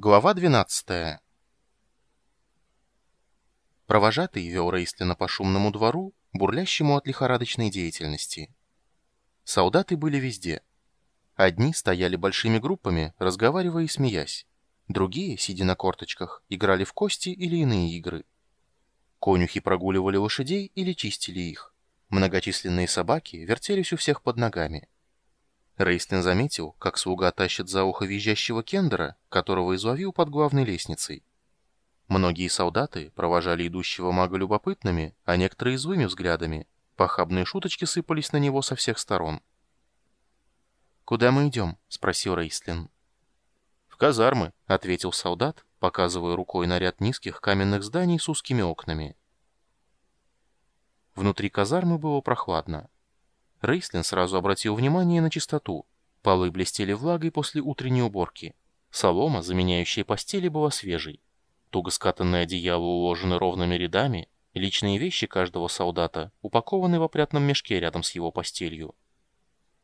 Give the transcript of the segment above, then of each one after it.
Глава 12 Провожатый вел Рейстлина по шумному двору, бурлящему от лихорадочной деятельности. Солдаты были везде. Одни стояли большими группами, разговаривая и смеясь. Другие, сидя на корточках, играли в кости или иные игры. Конюхи прогуливали лошадей или чистили их. Многочисленные собаки вертелись у всех под ногами. Рейстлин заметил, как слуга тащит за ухо визжащего кендера, которого изловил под главной лестницей. Многие солдаты провожали идущего мага любопытными, а некоторые злыми взглядами. Похабные шуточки сыпались на него со всех сторон. «Куда мы идем?» — спросил Рейстлин. «В казармы», — ответил солдат, показывая рукой на ряд низких каменных зданий с узкими окнами. Внутри казармы было прохладно. Рейслин сразу обратил внимание на чистоту. Полы блестели влагой после утренней уборки. Солома, заменяющая постели, была свежей. Туго скатанные одеяла уложены ровными рядами, личные вещи каждого солдата упакованы в опрятном мешке рядом с его постелью.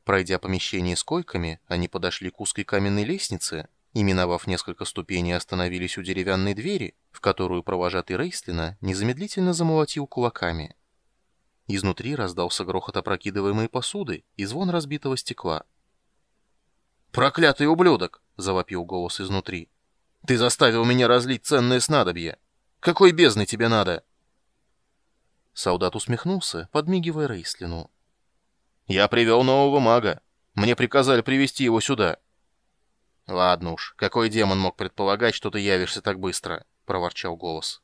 Пройдя помещение с койками, они подошли к узкой каменной лестнице и, миновав несколько ступеней, остановились у деревянной двери, в которую провожатый Рейслина незамедлительно замолотил кулаками. Изнутри раздался грохот опрокидываемой посуды и звон разбитого стекла. «Проклятый ублюдок!» — завопил голос изнутри. «Ты заставил меня разлить ценное снадобье! Какой бездны тебе надо?» Солдат усмехнулся, подмигивая Рейслину. «Я привел нового мага. Мне приказали привести его сюда». «Ладно уж, какой демон мог предполагать, что ты явишься так быстро?» — проворчал голос.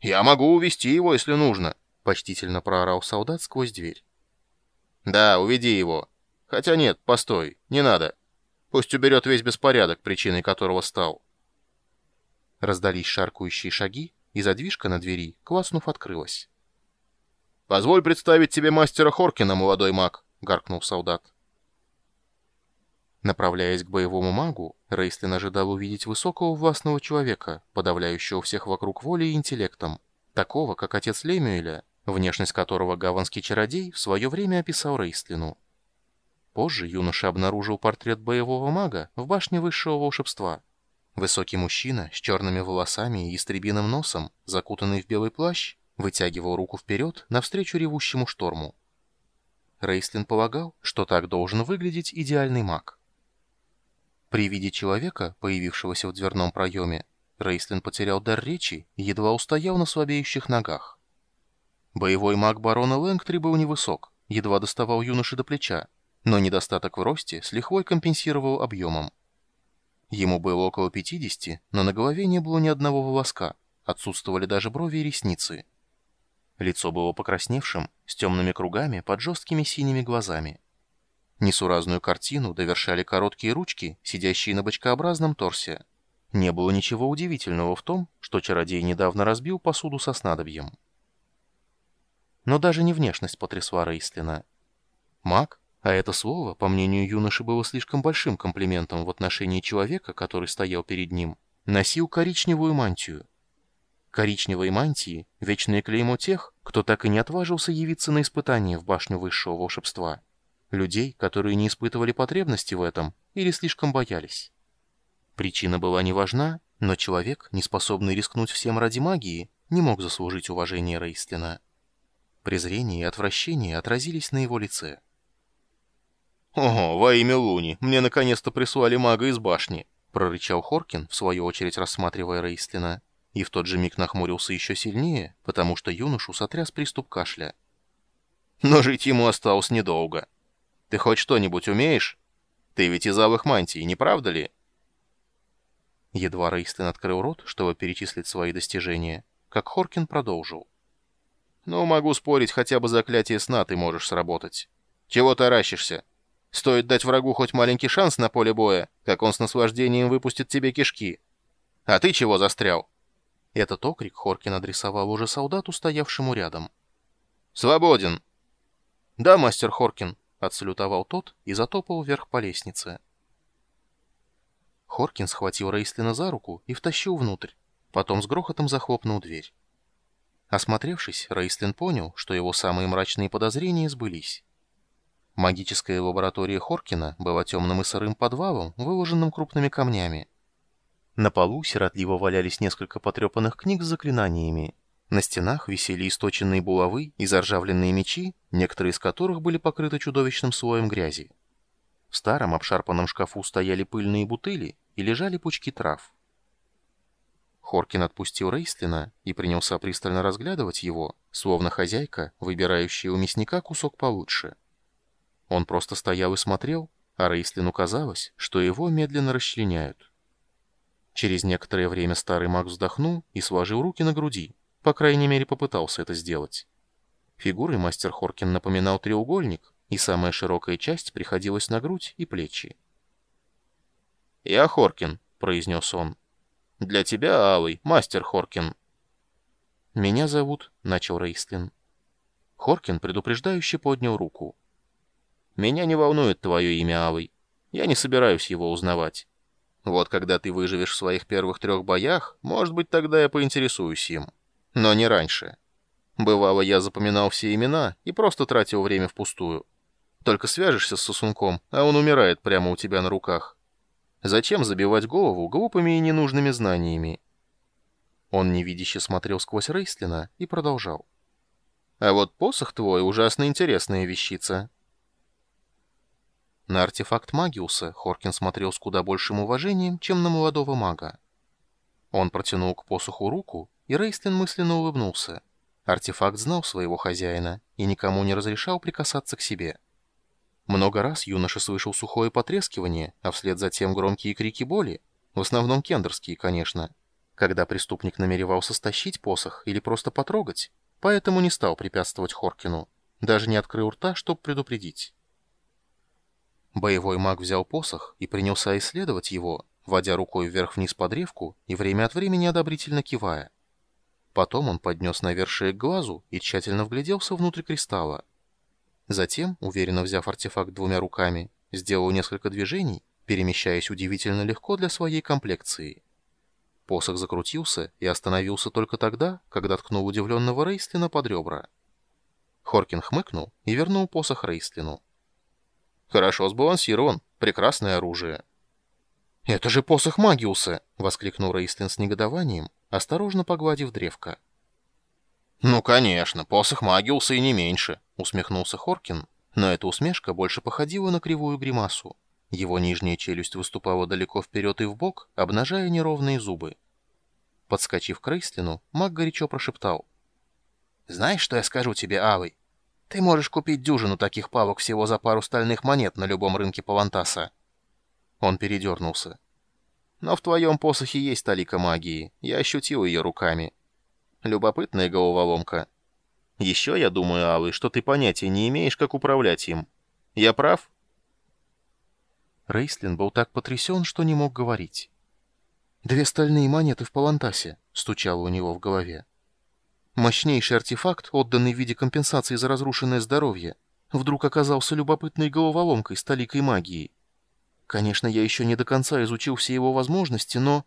«Я могу увести его, если нужно», — почтительно проорал солдат сквозь дверь. «Да, уведи его. Хотя нет, постой, не надо. Пусть уберет весь беспорядок, причиной которого стал». Раздались шаркающие шаги, и задвижка на двери, класснув, открылась. «Позволь представить тебе мастера Хоркина, молодой маг», — гаркнул солдат. Направляясь к боевому магу, Рейстлин ожидал увидеть высокого властного человека, подавляющего всех вокруг волей и интеллектом, такого, как отец Лемюэля, внешность которого гаванский чародей в свое время описал Рейстлину. Позже юноша обнаружил портрет боевого мага в башне высшего волшебства. Высокий мужчина с черными волосами и истребиным носом, закутанный в белый плащ, вытягивал руку вперед навстречу ревущему шторму. Рейстлин полагал, что так должен выглядеть идеальный маг. При виде человека, появившегося в дверном проеме, Рейстлин потерял дар речи и едва устоял на слабеющих ногах. Боевой маг барона Лэнгтри был невысок, едва доставал юноши до плеча, но недостаток в росте с лихвой компенсировал объемом. Ему было около 50, но на голове не было ни одного волоска, отсутствовали даже брови и ресницы. Лицо было покрасневшим, с темными кругами под жесткими синими глазами. Несуразную картину довершали короткие ручки, сидящие на бочкообразном торсе. Не было ничего удивительного в том, что чародей недавно разбил посуду со снадобьем. Но даже не внешность потрясла Рейслина. Маг, а это слово, по мнению юноши, было слишком большим комплиментом в отношении человека, который стоял перед ним, носил коричневую мантию. Коричневые мантии — вечное клеймо тех, кто так и не отважился явиться на испытание в башню высшего волшебства. Людей, которые не испытывали потребности в этом или слишком боялись. Причина была не важна, но человек, не способный рискнуть всем ради магии, не мог заслужить уважение Рейстлина. Презрение и отвращение отразились на его лице. «Ого, во имя Луни, мне наконец-то прислали мага из башни!» — прорычал Хоркин, в свою очередь рассматривая Рейстлина, и в тот же миг нахмурился еще сильнее, потому что юношу сотряс приступ кашля. «Но жить ему осталось недолго. Ты хоть что-нибудь умеешь? Ты ведь из алых мантий, не правда ли?» Едва Рейстлин открыл рот, чтобы перечислить свои достижения, как Хоркин продолжил. «Ну, могу спорить, хотя бы заклятие сна ты можешь сработать. Чего таращишься? Стоит дать врагу хоть маленький шанс на поле боя, как он с наслаждением выпустит тебе кишки. А ты чего застрял?» Этот окрик Хоркин адресовал уже солдату, стоявшему рядом. «Свободен!» «Да, мастер Хоркин», — отсалютовал тот и затопал вверх по лестнице. Хоркин схватил Рейслина за руку и втащил внутрь, потом с грохотом захлопнул дверь. Осмотревшись, Рейслин понял, что его самые мрачные подозрения сбылись. Магическая лаборатория Хоркина была темным и сырым подвалом, выложенным крупными камнями. На полу сиротливо валялись несколько потрепанных книг с заклинаниями. На стенах висели источенные булавы и заржавленные мечи, некоторые из которых были покрыты чудовищным слоем грязи. В старом обшарпанном шкафу стояли пыльные бутыли и лежали пучки трав. Хоркин отпустил Рейстлина и принялся пристально разглядывать его, словно хозяйка, выбирающая у мясника кусок получше. Он просто стоял и смотрел, а Рейстлину казалось, что его медленно расчленяют. Через некоторое время старый маг вздохнул и сложил руки на груди, по крайней мере попытался это сделать. Фигурой мастер Хоркин напоминал треугольник, и самая широкая часть приходилась на грудь и плечи. «Я Хоркин», — произнес он. «Для тебя, Алый, мастер Хоркин». «Меня зовут», — начал Рейстлин. Хоркин предупреждающе поднял руку. «Меня не волнует твое имя, Алый. Я не собираюсь его узнавать. Вот когда ты выживешь в своих первых трех боях, может быть, тогда я поинтересуюсь им. Но не раньше. Бывало, я запоминал все имена и просто тратил время впустую. Только свяжешься с сосунком, а он умирает прямо у тебя на руках. Зачем забивать голову глупыми и ненужными знаниями? Он невидяще смотрел сквозь Рейстлина и продолжал. А вот посох твой ужасно интересная вещица. На артефакт Магиуса Хоркин смотрел с куда большим уважением, чем на молодого мага. Он протянул к посоху руку, и Рейстлин мысленно улыбнулся. Артефакт знал своего хозяина и никому не разрешал прикасаться к себе. Много раз юноша слышал сухое потрескивание, а вслед за тем громкие крики боли, в основном кендерские, конечно, когда преступник намеревался стащить посох или просто потрогать, поэтому не стал препятствовать Хоркину, даже не открыл рта, чтобы предупредить. Боевой маг взял посох и принялся исследовать его, водя рукой вверх-вниз по древку и время от времени одобрительно кивая. Потом он поднес навершие к глазу и тщательно вгляделся внутрь кристалла. Затем, уверенно взяв артефакт двумя руками, сделал несколько движений, перемещаясь удивительно легко для своей комплекции. Посох закрутился и остановился только тогда, когда ткнул удивленного Рейстлина под ребра. Хоркин хмыкнул и вернул посох Рейстлину. «Хорошо сбалансирован. Прекрасное оружие». «Это же посох Магиуса!» — воскликнул Рейстлин с негодованием, осторожно погладив древко. «Ну, конечно, посох Магиуса и не меньше», — усмехнулся Хоркин, но эта усмешка больше походила на кривую гримасу. Его нижняя челюсть выступала далеко вперед и вбок, обнажая неровные зубы. Подскочив к Рейслину, маг горячо прошептал. «Знаешь, что я скажу тебе, Авый? Ты можешь купить дюжину таких палок всего за пару стальных монет на любом рынке Павантаса». Он передернулся. «Но в твоем посохе есть талика магии. Я ощутил ее руками». Любопытная головоломка. Еще я думаю, Алый, что ты понятия не имеешь, как управлять им. Я прав?» Рейслин был так потрясен, что не мог говорить. «Две стальные монеты в Палантасе», — стучало у него в голове. Мощнейший артефакт, отданный в виде компенсации за разрушенное здоровье, вдруг оказался любопытной головоломкой с толикой магии. Конечно, я еще не до конца изучил все его возможности, но...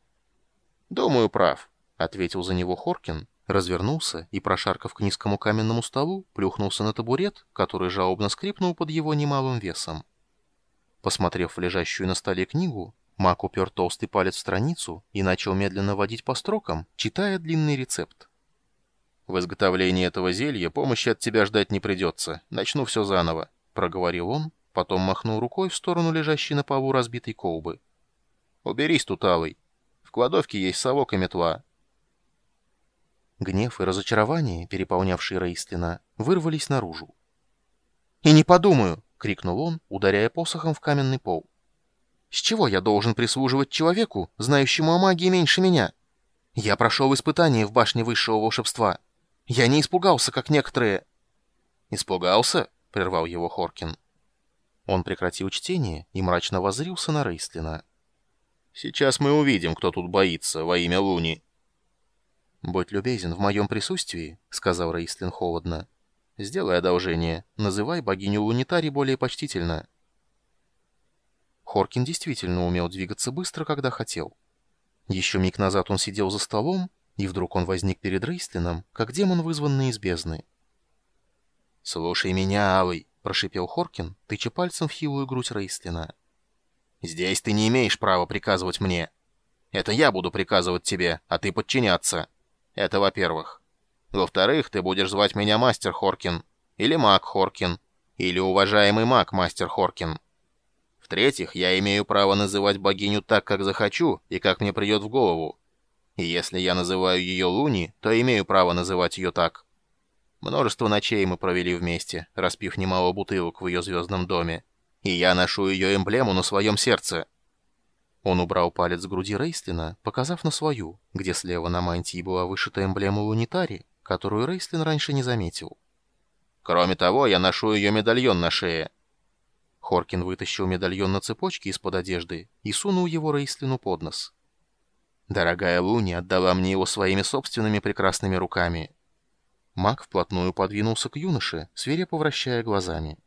«Думаю, прав», — ответил за него Хоркин, развернулся и, прошаркав к низкому каменному столу, плюхнулся на табурет, который жалобно скрипнул под его немалым весом. Посмотрев в лежащую на столе книгу, Мак упер толстый палец в страницу и начал медленно водить по строкам, читая длинный рецепт. «В изготовлении этого зелья помощи от тебя ждать не придется. Начну все заново», — проговорил он, потом махнул рукой в сторону лежащей на полу разбитой колбы. «Уберись тут, Алый. В кладовке есть совок и метла. Гнев и разочарование, переполнявшие Рейстлина, вырвались наружу. «И не подумаю!» — крикнул он, ударяя посохом в каменный пол. «С чего я должен прислуживать человеку, знающему о магии меньше меня? Я прошел испытание в башне высшего волшебства. Я не испугался, как некоторые...» «Испугался?» — прервал его Хоркин. Он прекратил чтение и мрачно воззрился на Рейстлина. «Сейчас мы увидим, кто тут боится во имя Луни». «Будь любезен в моем присутствии», — сказал Рейстлин холодно. «Сделай одолжение. Называй богиню Лунитари более почтительно». Хоркин действительно умел двигаться быстро, когда хотел. Еще миг назад он сидел за столом, и вдруг он возник перед Рейстлином, как демон, вызванный из бездны. «Слушай меня, Алый», — прошипел Хоркин, тыча пальцем в хилую грудь Рейстлина. «Здесь ты не имеешь права приказывать мне. Это я буду приказывать тебе, а ты подчиняться. Это во-первых. Во-вторых, ты будешь звать меня Мастер Хоркин, или Маг Хоркин, или уважаемый Маг Мастер Хоркин. В-третьих, я имею право называть богиню так, как захочу и как мне придет в голову. И если я называю ее Луни, то имею право называть ее так. Множество ночей мы провели вместе, распив немало бутылок в ее звездном доме. И я ношу ее эмблему на своем сердце. Он убрал палец с груди Рейслина, показав на свою, где слева на мантии была вышита эмблема Лунитари, которую Рейслин раньше не заметил. Кроме того, я ношу ее медальон на шее. Хоркин вытащил медальон на цепочке из-под одежды и сунул его Рейслину под нос. Дорогая Луни отдала мне его своими собственными прекрасными руками. Маг вплотную подвинулся к юноше, свирепо вращая глазами.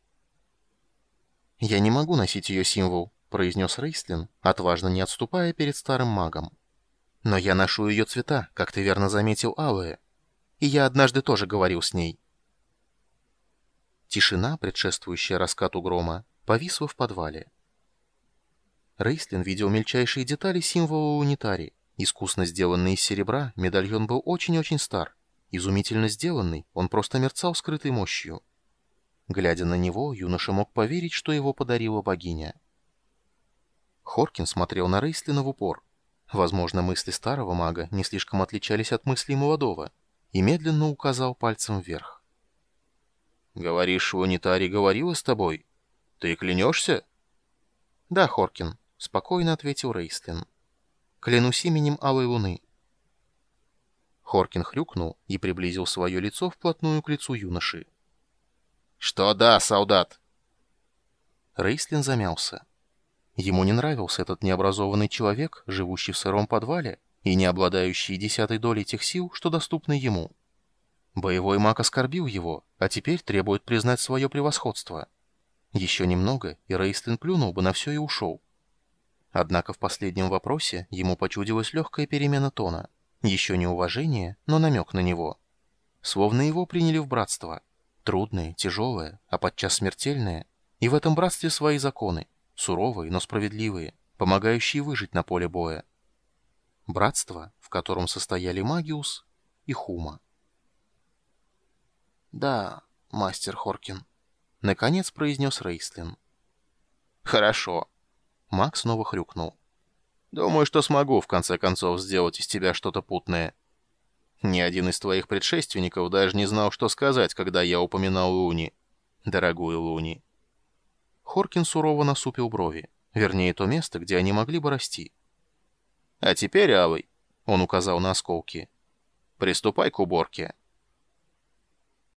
«Я не могу носить ее символ», — произнес Рейслин, отважно не отступая перед старым магом. «Но я ношу ее цвета, как ты верно заметил, алые. И я однажды тоже говорил с ней». Тишина, предшествующая раскату грома, повисла в подвале. Рейслин видел мельчайшие детали символа унитари. Искусно сделанный из серебра, медальон был очень-очень стар. Изумительно сделанный, он просто мерцал скрытой мощью. Глядя на него, юноша мог поверить, что его подарила богиня. Хоркин смотрел на Рейслина в упор. Возможно, мысли старого мага не слишком отличались от мыслей молодого, и медленно указал пальцем вверх. «Говоришь, Унитари говорила с тобой? Ты клянешься?» «Да, Хоркин», — спокойно ответил Рейслин. «Клянусь именем Алой Луны». Хоркин хрюкнул и приблизил свое лицо вплотную к лицу юноши. «Что да, солдат?» Рейслин замялся. Ему не нравился этот необразованный человек, живущий в сыром подвале и не обладающий десятой долей тех сил, что доступны ему. Боевой маг оскорбил его, а теперь требует признать свое превосходство. Еще немного, и Рейстлин плюнул бы на все и ушел. Однако в последнем вопросе ему почудилась легкая перемена тона. Еще не уважение, но намек на него. Словно его приняли в братство. Трудное, тяжелое, а подчас смертельное. И в этом братстве свои законы. Суровые, но справедливые, помогающие выжить на поле боя. Братство, в котором состояли Магиус и Хума. «Да, мастер Хоркин», — наконец произнес Рейслин. «Хорошо». Маг снова хрюкнул. «Думаю, что смогу, в конце концов, сделать из тебя что-то путное. Ни один из твоих предшественников даже не знал, что сказать, когда я упоминал Луни. Дорогую Луни». Хоркин сурово насупил брови, вернее, то место, где они могли бы расти. «А теперь, Алый», — он указал на осколки, — «приступай к уборке».